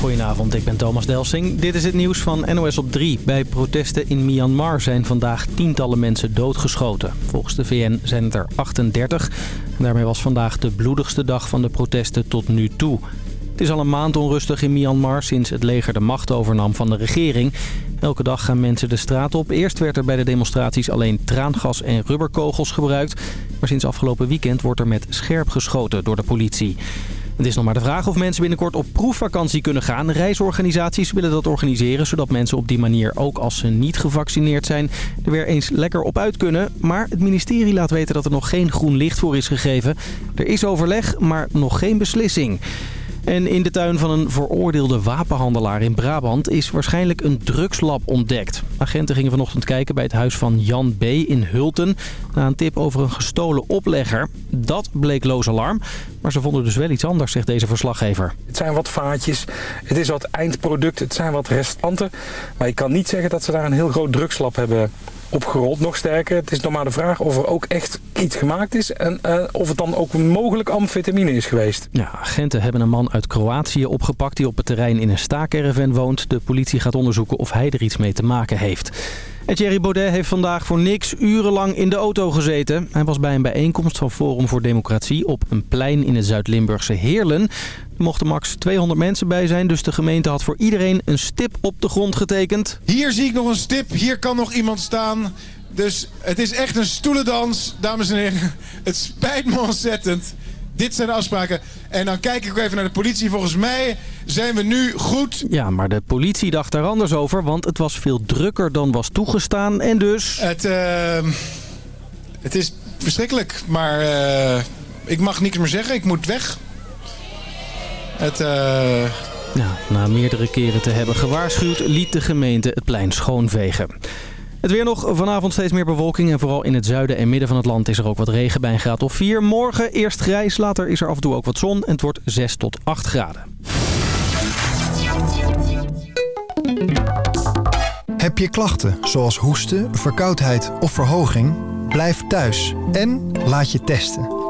Goedenavond, ik ben Thomas Delsing. Dit is het nieuws van NOS op 3. Bij protesten in Myanmar zijn vandaag tientallen mensen doodgeschoten. Volgens de VN zijn het er 38. Daarmee was vandaag de bloedigste dag van de protesten tot nu toe. Het is al een maand onrustig in Myanmar sinds het leger de macht overnam van de regering. Elke dag gaan mensen de straat op. Eerst werd er bij de demonstraties alleen traangas en rubberkogels gebruikt. Maar sinds afgelopen weekend wordt er met scherp geschoten door de politie. Het is nog maar de vraag of mensen binnenkort op proefvakantie kunnen gaan. Reisorganisaties willen dat organiseren, zodat mensen op die manier, ook als ze niet gevaccineerd zijn, er weer eens lekker op uit kunnen. Maar het ministerie laat weten dat er nog geen groen licht voor is gegeven. Er is overleg, maar nog geen beslissing. En in de tuin van een veroordeelde wapenhandelaar in Brabant is waarschijnlijk een drugslab ontdekt. Agenten gingen vanochtend kijken bij het huis van Jan B. in Hulten... na een tip over een gestolen oplegger. Dat bleek loos alarm, maar ze vonden dus wel iets anders, zegt deze verslaggever. Het zijn wat vaatjes, het is wat eindproduct, het zijn wat restanten. Maar je kan niet zeggen dat ze daar een heel groot drugslab hebben opgerold. Nog sterker, het is nog maar de vraag of er ook echt iets gemaakt is... en uh, of het dan ook mogelijk amfetamine is geweest. Ja, agenten hebben een man uit Kroatië opgepakt... die op het terrein in een staakerven woont. De politie gaat onderzoeken of hij er iets mee te maken heeft. En Thierry Baudet heeft vandaag voor niks urenlang in de auto gezeten. Hij was bij een bijeenkomst van Forum voor Democratie op een plein in het Zuid-Limburgse Heerlen. Mochten max 200 mensen bij zijn, dus de gemeente had voor iedereen een stip op de grond getekend. Hier zie ik nog een stip, hier kan nog iemand staan. Dus het is echt een stoelendans, dames en heren. Het spijt me ontzettend. Dit zijn de afspraken. En dan kijk ik ook even naar de politie. Volgens mij zijn we nu goed. Ja, maar de politie dacht daar anders over, want het was veel drukker dan was toegestaan. En dus... Het, uh, het is verschrikkelijk, maar uh, ik mag niks meer zeggen. Ik moet weg. Het... Uh... Ja, na meerdere keren te hebben gewaarschuwd, liet de gemeente het plein schoonvegen. Het weer nog. Vanavond steeds meer bewolking. En vooral in het zuiden en midden van het land is er ook wat regen bij een graad of 4. Morgen eerst grijs, later is er af en toe ook wat zon. En het wordt 6 tot 8 graden. Heb je klachten zoals hoesten, verkoudheid of verhoging? Blijf thuis en laat je testen.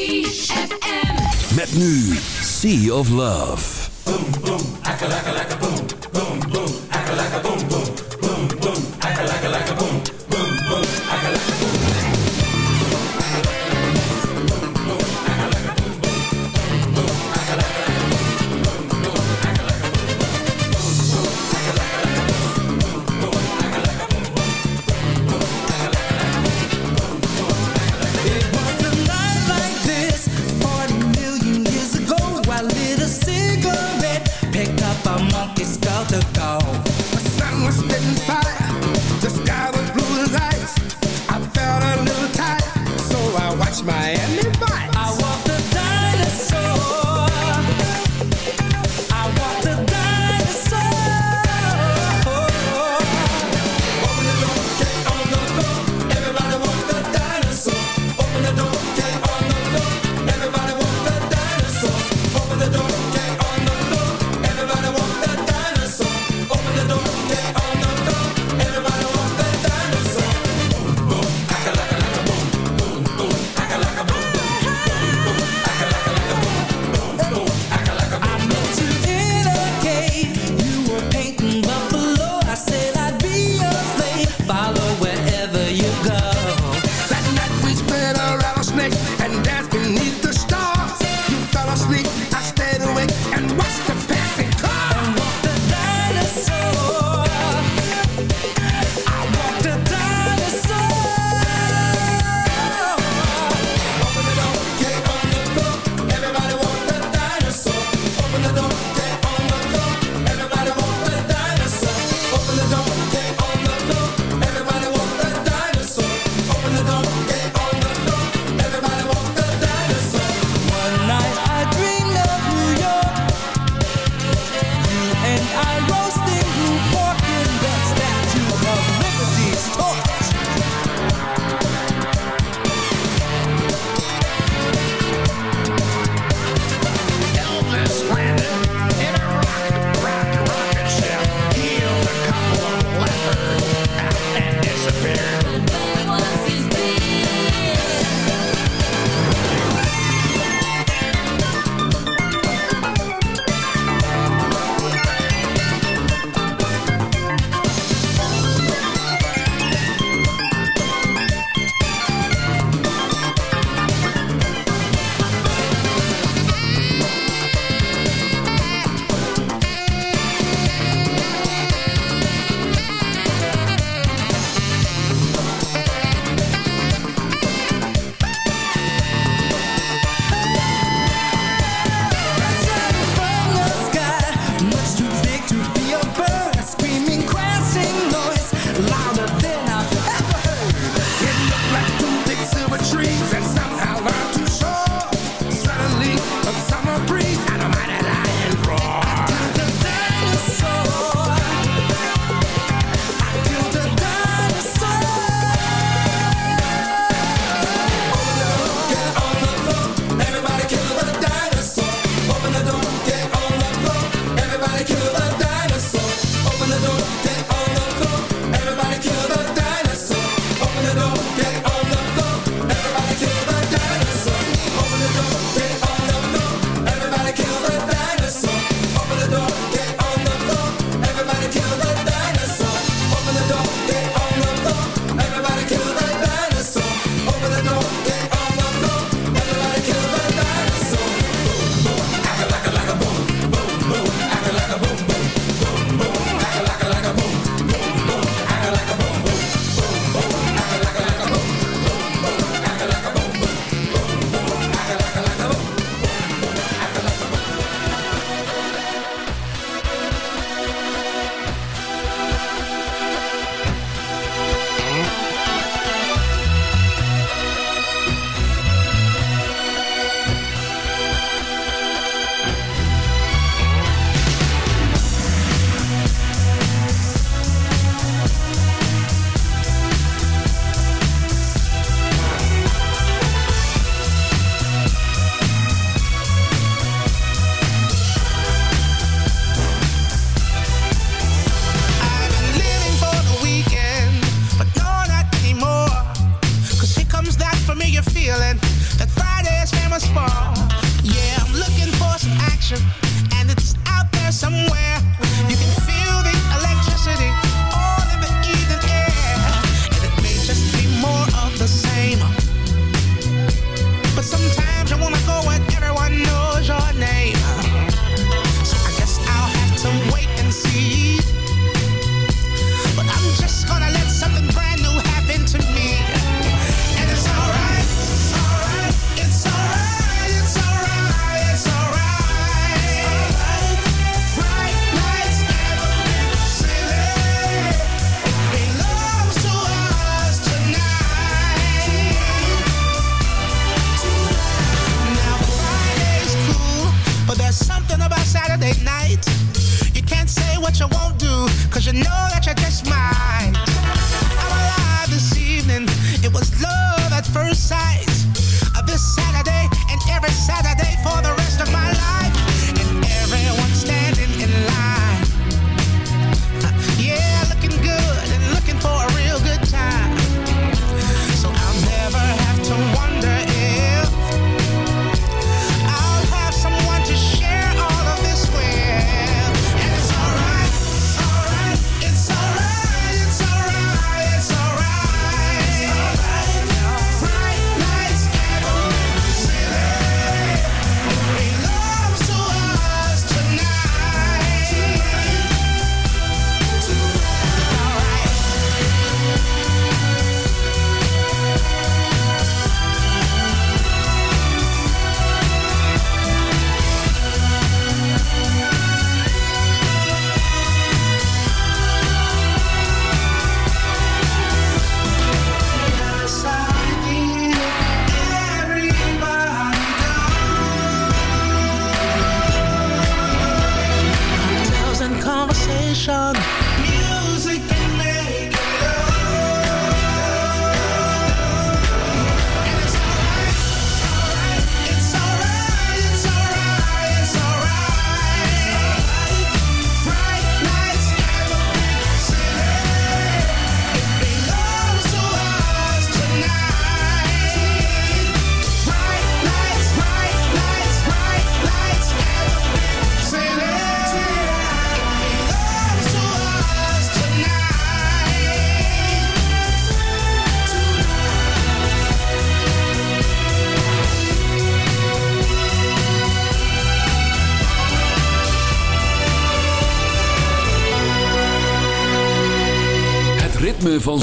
ZFM. Met nu Sea of Love. boom, boom, acca lacka lacka boom, boom, boom, Miami.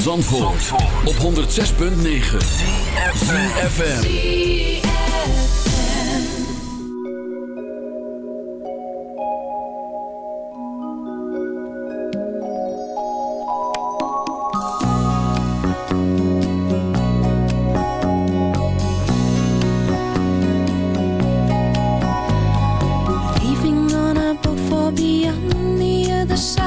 Zandvoort, Zandvoort. op 106.9 Leaving on a boat for the other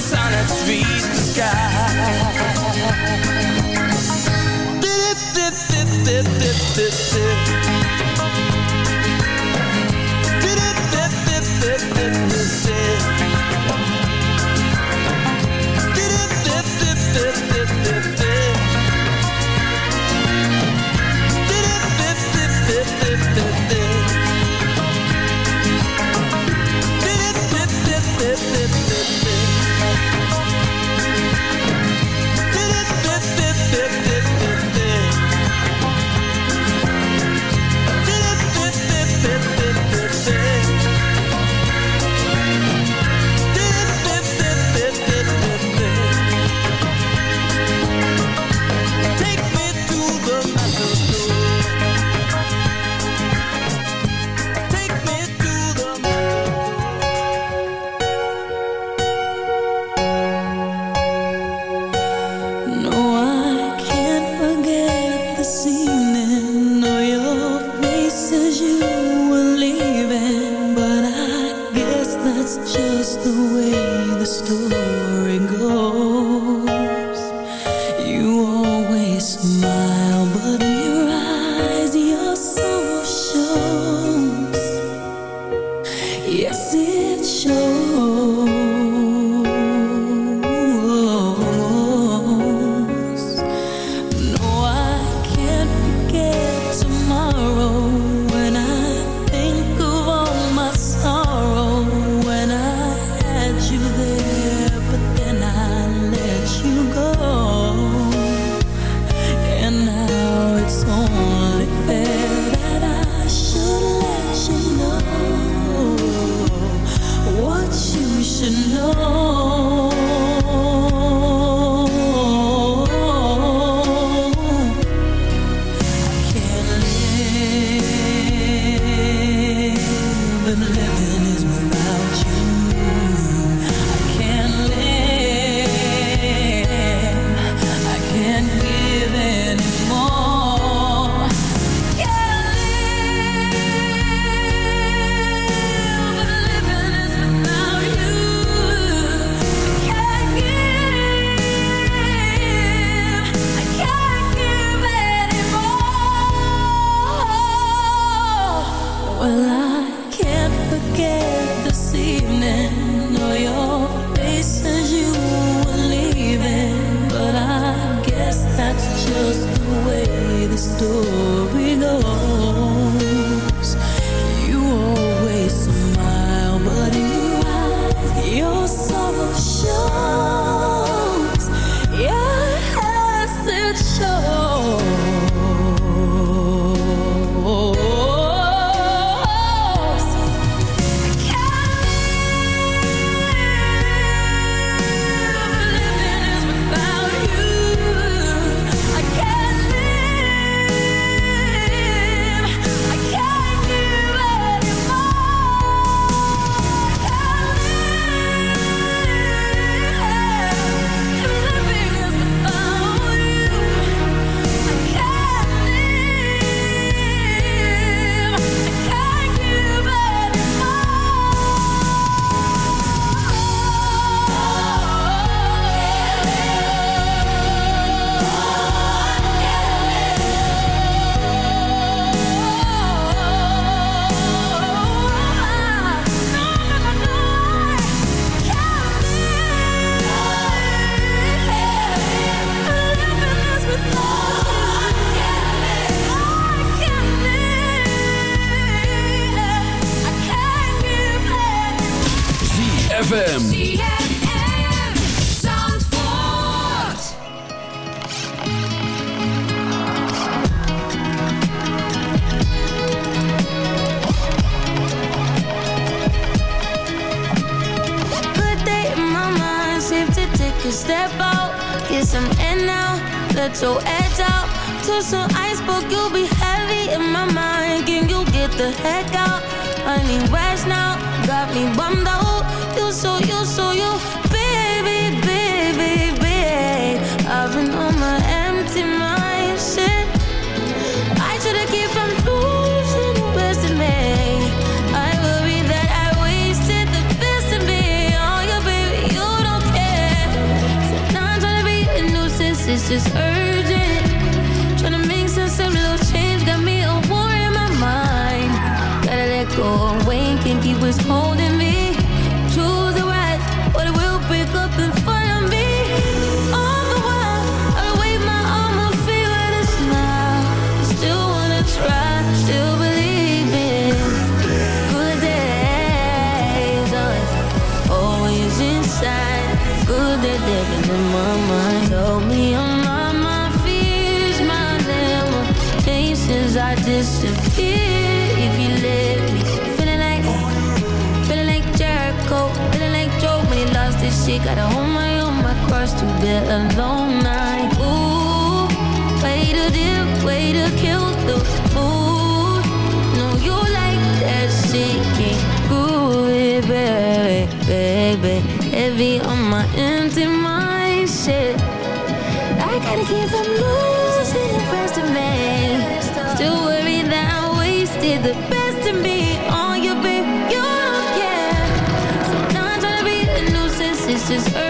the sun that's reached the sky. Let your edge out. To some iceberg, you'll be heavy in my mind. Can you get the heck out? I need rest now, got me bummed out. You so, you so, you, baby, baby, baby. I've been on my empty mind, shit. I should've kept from losing the best in me. I worry that I wasted the best in me. Oh, yeah, baby, you don't care. Sometimes trying to be a nuisance is just urgent. was home. Gotta hold my own, my cross to bear alone night. Ooh, way to dip, way to kill the mood. No, you like that shit, can't baby, baby. Heavy on my empty mind, shit. I gotta keep from losing the rest of me. Still worried that I wasted the best is Earth.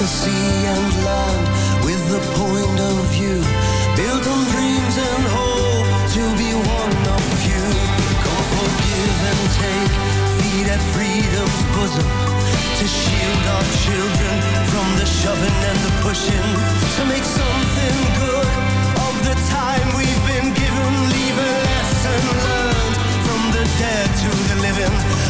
fantasy and land, with the point of view. Built on dreams and hope to be one of few come forgive and take feed at freedom's bosom. To shield our children from the shoving and the pushing. To make something good of the time we've been given. Leave a lesson learned from the dead to the living.